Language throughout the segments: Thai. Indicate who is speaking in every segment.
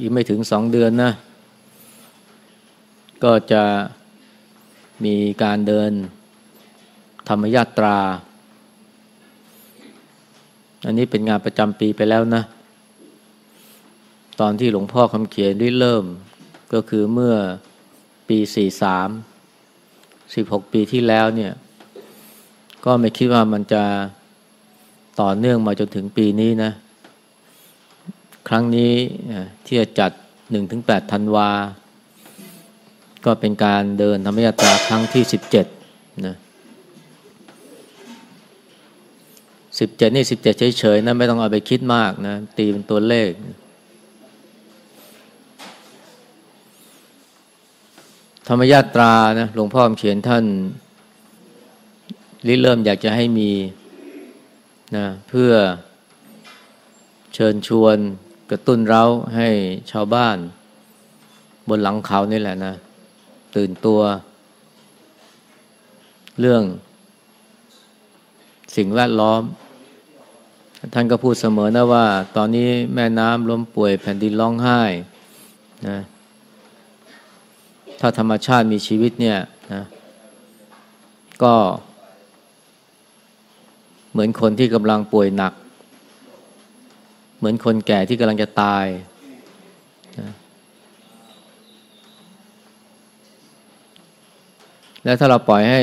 Speaker 1: อีกไม่ถึงสองเดือนนะ ก็จะมีการเดินธรรมยาตรา อันนี้เป็นงานประจำปีไปแล้วนะ ตอนที่หลวงพ่อคำเขียนได้เริ่ม ก็คือเมื่อปีสี่สามสิบหกปีที่แล้วเนี่ย ก็ไม่คิดว่ามันจะต่อเนื่องมาจนถึงปีนี้นะ ครั้งนี้ที่จะจัดหนึ่งถึงแปดธันวา ก็เป็นการเดินธรรมยาตราครั้งที่สิบเจ็ดนะสิบเจ็ดนี่สิบเจ็ดเฉยๆนะไม่ต้องเอาไปคิดมากนะตีเป็นตัวเลข ธรรมยาตรานะหลวงพ่อเขียนท่านริเริ่มอยากจะให้มีนะเพื่อเชิญชวน กระตุ้นเราให้ชาวบ้าน บนหลังเขานี่แหละนะ ตื่นตัว เรื่อง สิ่งแวดล้อม ท่านก็พูดเสมอนะว่า ตอนนี้แม่น้ำล้มป่วยแผ่นดินร้องไห้นะถ้าธรรมชาติมีชีวิตเนี่ยนะก็ เหมือนคนที่กำลังป่วยหนัก เหมือนคนแก่ที่กำลังจะตายนะและถ้าเราปล่อยให้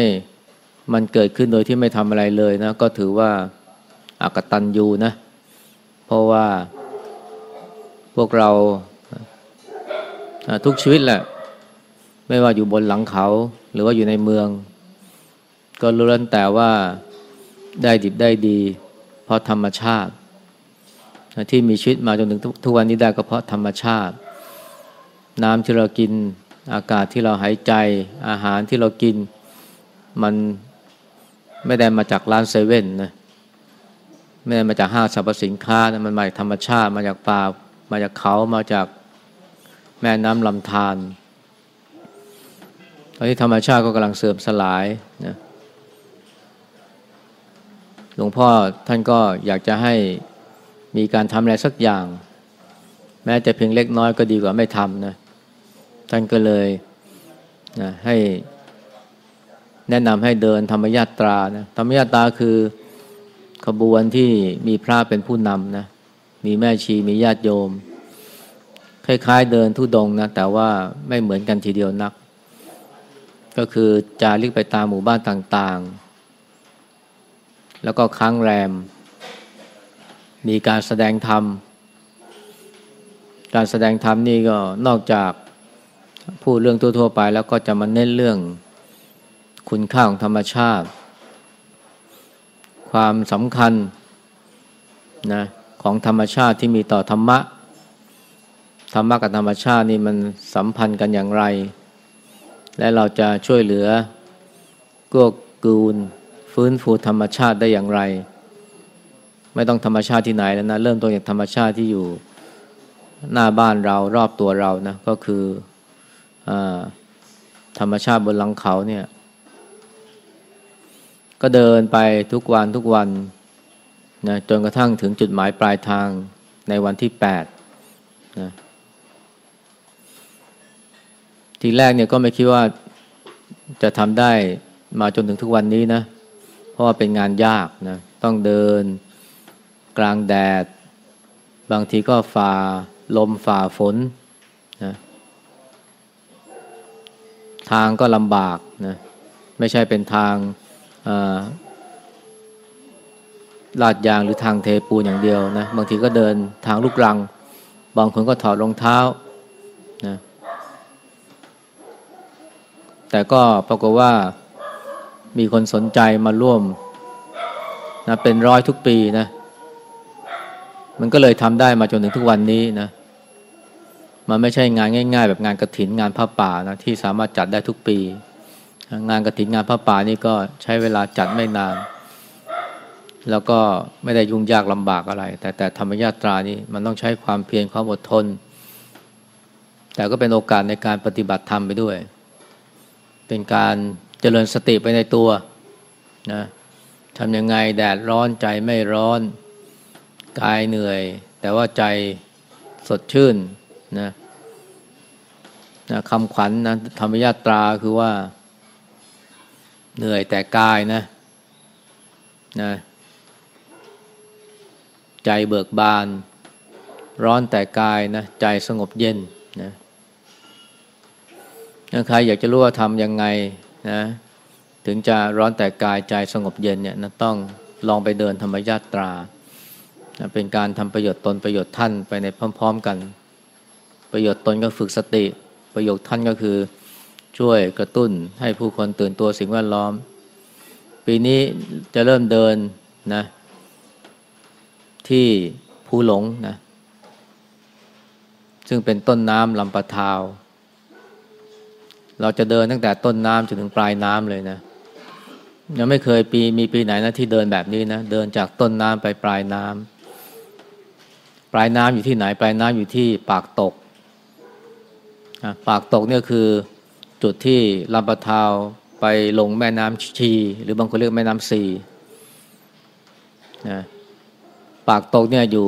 Speaker 1: มันเกิดขึ้นโดยที่ไม่ทำอะไรเลยนะ ก็ถือว่าอากตันยูนะ เพราะว่าพวกเราทุกชีวิตแหละ ไม่ว่าอยู่บนหลังเขา หรือว่าอยู่ในเมือง ก็รู้แล้วแต่ว่าได้ดิบได้ดี เพราะธรรมชาติ ที่มีชีวิตมาจนถึงทุกวันนี้ได้ก็เพราะธรรมชาติ น้ำที่เรากินอากาศที่เราหายใจอาหารที่เรากิน มันไม่ได้มาจากร้านเซเว่นนะไม่ได้มาจากห้างสรรพสินค้านะมันมาจากธรรมชาติ มาจากป่ามาจากเขามาจากแม่น้ำลำธารตอนนี้ธรรมชาติก็กำลังเสื่อมสลายนะหลวงพ่อท่านก็อยากจะให้ มีการทำอะไรสักอย่าง แม้จะเพียงเล็กน้อยก็ดีกว่าไม่ทำนะท่านก็เลยนะให้แนะนำให้เดินธรรมยาตรานะธรรมยาตราคือขบวนที่มีพระเป็นผู้นำนะมีแม่ชีมีญาติโยม คล้ายๆเดินทุดงนะแต่ว่าไม่เหมือนกันทีเดียวนัก ก็คือจาริกไปตามหมู่บ้านต่างๆ แล้วก็ค้างแรม มีการแสดงธรรม การแสดงธรรมนี่ก็นอกจากพูดเรื่องทั่วๆไป แล้วก็จะมาเน้นเรื่องคุณค่าของธรรมชาติ ความสำคัญนะของธรรมชาติที่มีต่อธรรมะ ธรรมะกับธรรมชาตินี่มันสัมพันธ์กันอย่างไร และเราจะช่วยเหลือกู้กูล ฟื้นฟูธรรมชาติได้อย่างไร ไม่ต้องธรรมชาติที่ไหนแล้วนะ เริ่มต้นจากธรรมชาติที่อยู่หน้าบ้านเรารอบตัวเรานะ ก็คืออธรรมชาติบนหลังเขาเนี่ย ก็เดินไปทุกวันทุกวันนะจนกระทั่งถึงจุดหมายปลายทางในวันที่แปดนะทีแรกเนี่ยก็ไม่คิดว่าจะทำได้มาจนถึงทุกวันนี้นะ เพราะว่าเป็นงานยากนะ ต้องเดิน กลางแดด บางทีก็ฝ่าลมฝ่าฝนนะทางก็ลำบากนะไม่ใช่เป็นทางลาดยางหรือทางเทปูนอย่างเดียวนะบางทีก็เดินทางลูกรัง บางคนก็ถอดรองเท้านะแต่ก็ปรากฏว่ามีคนสนใจมาร่วมนะเป็นร้อยทุกปีนะ มันก็เลยทำได้มาจนถึงทุกวันนี้นะ มันไม่ใช่งานง่าย ๆ แบบงานกระถินงานผ้าป่านะที่สามารถจัดได้ทุกปี งานกระถินงานผ้าป่านี่ก็ใช้เวลาจัดไม่นาน แล้วก็ไม่ได้ยุ่งยากลำบากอะไร แต่แต่ธรรมญาตรานี่มันต้องใช้ความเพียรความอดทน แต่ก็เป็นโอกาสในการปฏิบัติธรรมไปด้วย เป็นการเจริญสติไปในตัวนะทำยังไงแดดร้อนใจไม่ร้อน กายเหนื่อย แต่ว่าใจสดชื่นนะนะคำขวัญนนะธรรมยาตราคือว่า เหนื่อยแต่กายนะนะใจเบิกบาน ร้อนแต่กายนะใจสงบเย็นนะใครอยากจะรู้ว่าทำยังไงนะถึงจะร้อนแต่กายใจสงบเย็นเนี่ยนะต้องลองไปเดินธรรมยาตรา เป็นการทำประโยชน์ตนประโยชน์ท่านไปในพร้อม ๆ กัน ประโยชน์ตนก็ฝึกสติ ประโยชน์ท่านก็คือช่วยกระตุ้นให้ผู้คนตื่นตัวสิ่งแวดล้อม ปีนี้จะเริ่มเดินนะที่ภูหลงนะซึ่งเป็นต้นน้ำลำปะทาว เราจะเดินตั้งแต่ต้นน้ำจนถึงปลายน้ำเลยนะยังไม่เคยปีมีปีไหนนะที่เดินแบบนี้นะ เดินจากต้นน้ำไปปลายน้ำ ปลายน้ำอยู่ที่ไหน ปลายน้ำอยู่ที่ปากตก ปากตกเนี่ยคือจุดที่ลำปะทาวไปลงแม่น้ำชี หรือบางคนเรียกแม่น้ำซีนะปากตกเนี่ยอยู่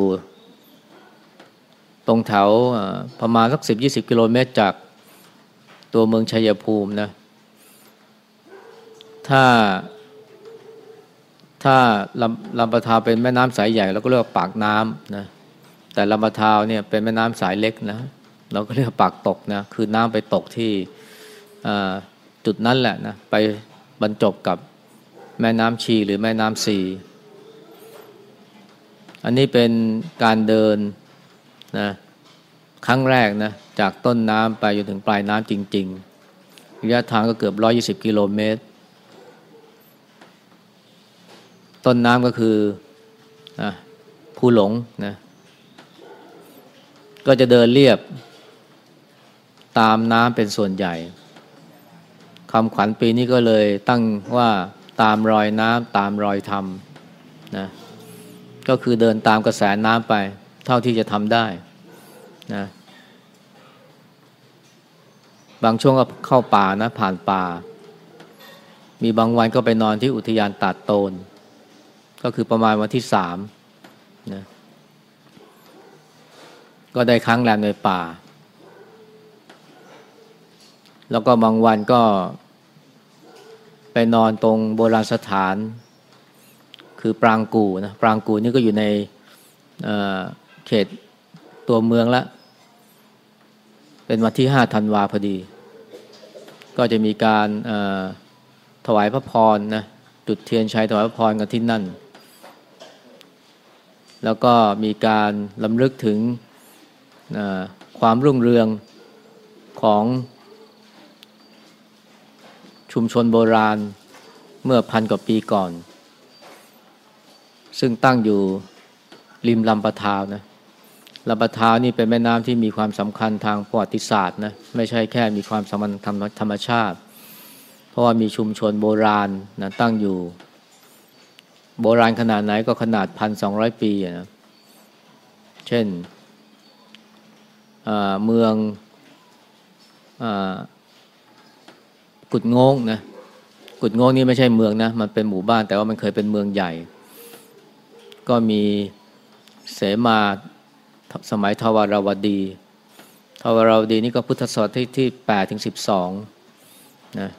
Speaker 1: ตรงแถวประมาณสักสิบยี่สิบกิโลเมตรจากตัวเมืองชัยภูมินะ ถ้า ถ้าลำลำปะทาวเป็นแม่น้ำสายใหญ่เราก็เรียกว่าปากน้ำนะ แต่ลำปะทาวเนี่ยเป็นแม่น้ำสายเล็กนะ เราก็เรียกปากตกนะ คือน้ำไปตกที่จุดนั้นแหละนะ ไปบรรจบกับแม่น้ำชีหรือแม่น้ำซีอันนี้เป็นการเดินนะครั้งแรกนะจากต้นน้ำไปจนถึงปลายน้ำจริง ๆ ระยะทางก็เกือบ 120 กิโลเมตร ต้นน้ำก็คืออผู้หลงนะ ก็จะเดินเรียบตามน้ำเป็นส่วนใหญ่คำขวัญปีนี้ก็เลยตั้งว่าตามรอยน้ำตามรอยธรรมนะก็คือเดินตามกระแสน้ำไป เท่าที่จะทำได้นะบางช่วงก็เข้าป่านะ ผ่านป่า มีบางวันก็ไปนอนที่อุทยานตาดโตน ก็คือประมาณวันที่สามนะ ก็ได้ครั้งแรมในป่า แล้วก็บางวันก็ ไปนอนตรงโบราณสถาน คือปรางกูนะปรางกูนี่ก็อยู่ในเเขตตัวเมืองละเป็นวันที่ห้าธันวาพอดี ก็จะมีการถวายพระพรนะจุดเทียนชัยถวายพระพรกันที่นั่น แล้วก็มีการลำลึกถึง ความรุ่งเรืองของชุมชนโบราณเมื่อพันกว่าปีก่อน ซึ่งตั้งอยู่ริมลำปะทาวนะลำปะทาวนี่เป็นแม่น้ำที่มีความสำคัญทางประวัติศาสตร์นะไม่ใช่แค่มีความสำคัญทางธรรมชาติ เพราะว่ามีชุมชนโบราณนะตั้งอยู่ โบราณขนาดไหนก็ขนาดพันสองร้อยปีนะเช่น เมืองอกุดงงนะกุดงงนี่ไม่ใช่เมืองนะมันเป็นหมู่บ้านแต่ว่ามันเคยเป็นเมืองใหญ่ ก็มีเสมาสมัยทวารวดีทวารวดีนี่ก็พุทธศตวรรษที่ที่แปดถึงสิบสองนะ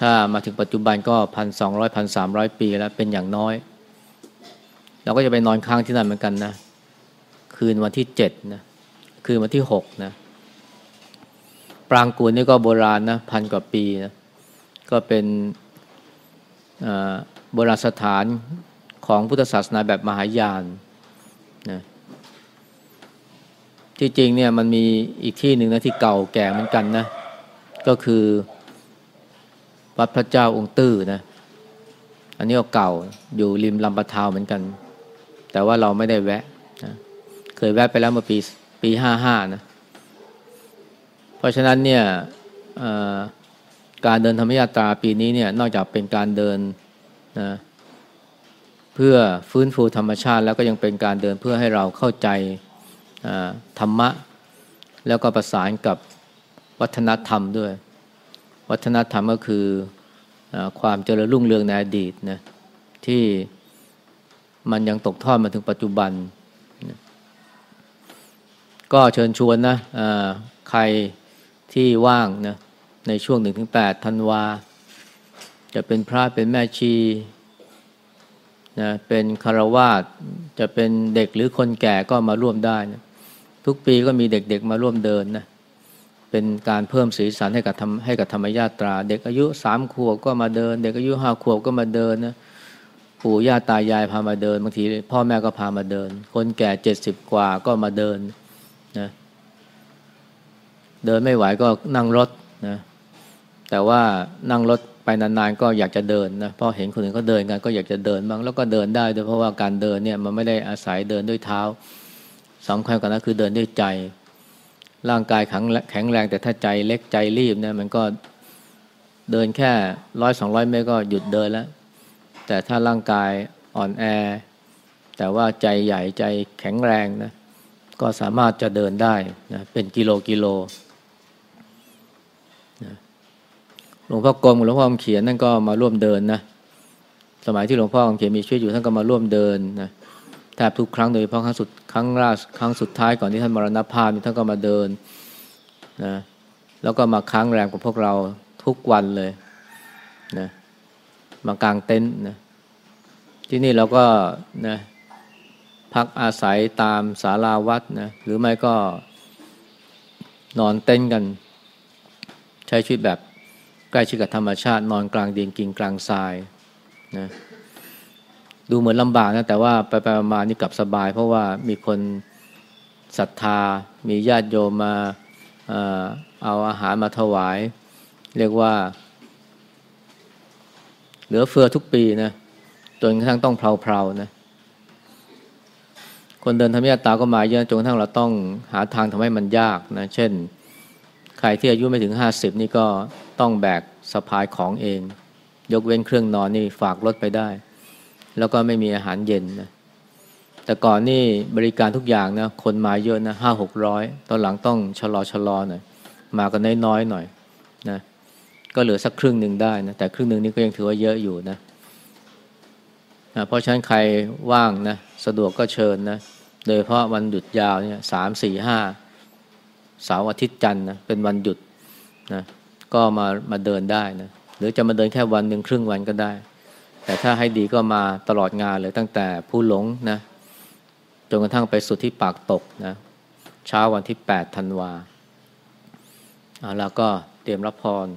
Speaker 1: ถ้ามาถึงปัจจุบันก็พันสองร้อยพันสามร้อยปีแล้วเป็นอย่างน้อย เราก็จะไปนอนค้างที่นั่นเหมือนกันนะ คืนวันที่เจ็ดนะ คืนวันที่หกนะปรางกูลนี่ก็โบราณนะพันกว่าปีนะก็เป็นโบราณสถานของพุทธศาสนาแบบมหายานนะที่จริงเนี่ยมันมีอีกที่หนึ่งนะที่เก่าแก่เหมือนกันนะ ก็คือวัดพระเจ้าองค์ตื้อนะอันนี้ก็เก่าอยู่ริมลำปะทาวเหมือนกัน แต่ว่าเราไม่ได้แวะนะเคยแวะไปแล้วเมื่อปี ปีห้าห้านะ เพราะฉะนั้นเนี่ยการเดินธรรมยาตราปีนี้เนี่ยนอกจากเป็นการเดินนะเพื่อฟื้นฟูธรรมชาติ แล้วก็ยังเป็นการเดินเพื่อให้เราเข้าใจธรรมะ แล้วก็ประสานกับวัฒนธรรมด้วย วัฒนธรรมก็คืออความเจริญรุ่งเรืองในอดีตนะที่มันยังตกทอดมาถึงปัจจุบัน ก็เชิญชวนนะใครที่ว่างนะในช่วง1-8ธันวา จะเป็นพระเป็นแม่ชีนะเป็นคารวาสจะเป็นเด็กหรือคนแก่ก็มาร่วมได้นะทุกปีก็มีเด็กๆมาร่วมเดินนะเป็นการเพิ่มสีสันให้กับทำให้กับธรรมญาตรา เด็กอายุสามขวบก็มาเดิน เด็กอายุห้าขวบก็มาเดินนะปู่ย่าตายายพามาเดินบางทีพ่อแม่ก็พามาเดิน คนแก่เจ็ดสิบกว่าก็มาเดิน นะเดินไม่ไหวก็นั่งรถนะแต่ว่านั่งรถไปนานๆก็อยากจะเดินนะเพราะเห็นคนอื่นเขาเดินกันก็อยากจะเดินบ้างแล้วก็เดินได้ด้วยเพราะว่าการเดินเนี่ยมันไม่ได้อาศัยเดินด้วยเท้าสำคัญกว่านั้นคือเดินด้วยใจ ร่างกายแข็งแข็งแรงแต่ถ้าใจเล็กใจรีบเนี่ยมันก็เดินแค่ร้อยสองร้อยเมตรก็หยุดเดินแล้ว แต่ถ้าร่างกายอ่อนแอ แต่ว่าใจใหญ่ใจแข็งแรงนะ ก็สามารถจะเดินได้นะเป็นกิโลกิโลหลวงพ่อกรมหลวงพ่อคำเขียนนั่นก็มาร่วมเดินนะสมัยที่หลวงพ่อคำเขียนมีชีวิตอยู่ท่านก็มาร่วมเดินนะแทบทุกครั้งโดยเฉพาะครั้งสุดครั้งล่าครั้งสุดท้ายก่อนที่ท่านมรณภาพท่านก็มาเดินนะแล้วก็มาค้างแรมกับพวกเราทุกวันเลยนะมากางเต็นท์นะที่นี่เราก็นะ พักอาศัยตามศาลาวัดนะหรือไม่ก็นอนเต้นกัน ใช้ชีวิตแบบใกล้ชิดกับธรรมชาติ นอนกลางดินกินกลางทรายนะดูเหมือนลำบากนะแต่ว่าไปไปมานี่กลับสบาย เพราะว่ามีคนศรัทธา มีญาติโยมมาเอาอาหารมาถวาย เรียกว่า เหลือเฟือทุกปีนะจนกระทั่งต้องเพลาๆนะ คนเดินธรรมยาตาก็มาเยอะจนกระทั่งเราต้องหาทางทำให้มันยากนะเช่น ใครที่อายุไม่ถึงห้าสิบนี่ก็ต้องแบกสะพายของเอง ยกเว้นเครื่องนอนนี่ฝากรถไปได้ แล้วก็ไม่มีอาหารเย็นนะแต่ก่อนนี่บริการทุกอย่างนะคนมาเยอะนะห้าหกร้อยตอนหลังต้องชะลอชะลอหน่อยมากันน้อยๆหน่อยนะก็เหลือสักครึ่งหนึ่งได้นะแต่ครึ่งหนึ่งนี่ก็ยังถือว่าเยอะอยู่นะนะเพราะฉะนั้นใครว่างนะสะดวกก็เชิญนะ โดยเพราะวันหยุดยาวเนี่ยสามสี่ห้าเสาร์อาทิตย์จันทร์นะเป็นวันหยุดนะก็มามาเดินได้นะหรือจะมาเดินแค่วันหนึ่งครึ่งวันก็ได้ แต่ถ้าให้ดีก็มาตลอดงานเลยตั้งแต่ผู้หลงนะจนกระทั่งไปสุดที่ปากตกนะเช้าวันที่8ธันวาแล้วก็เตรียมรับพร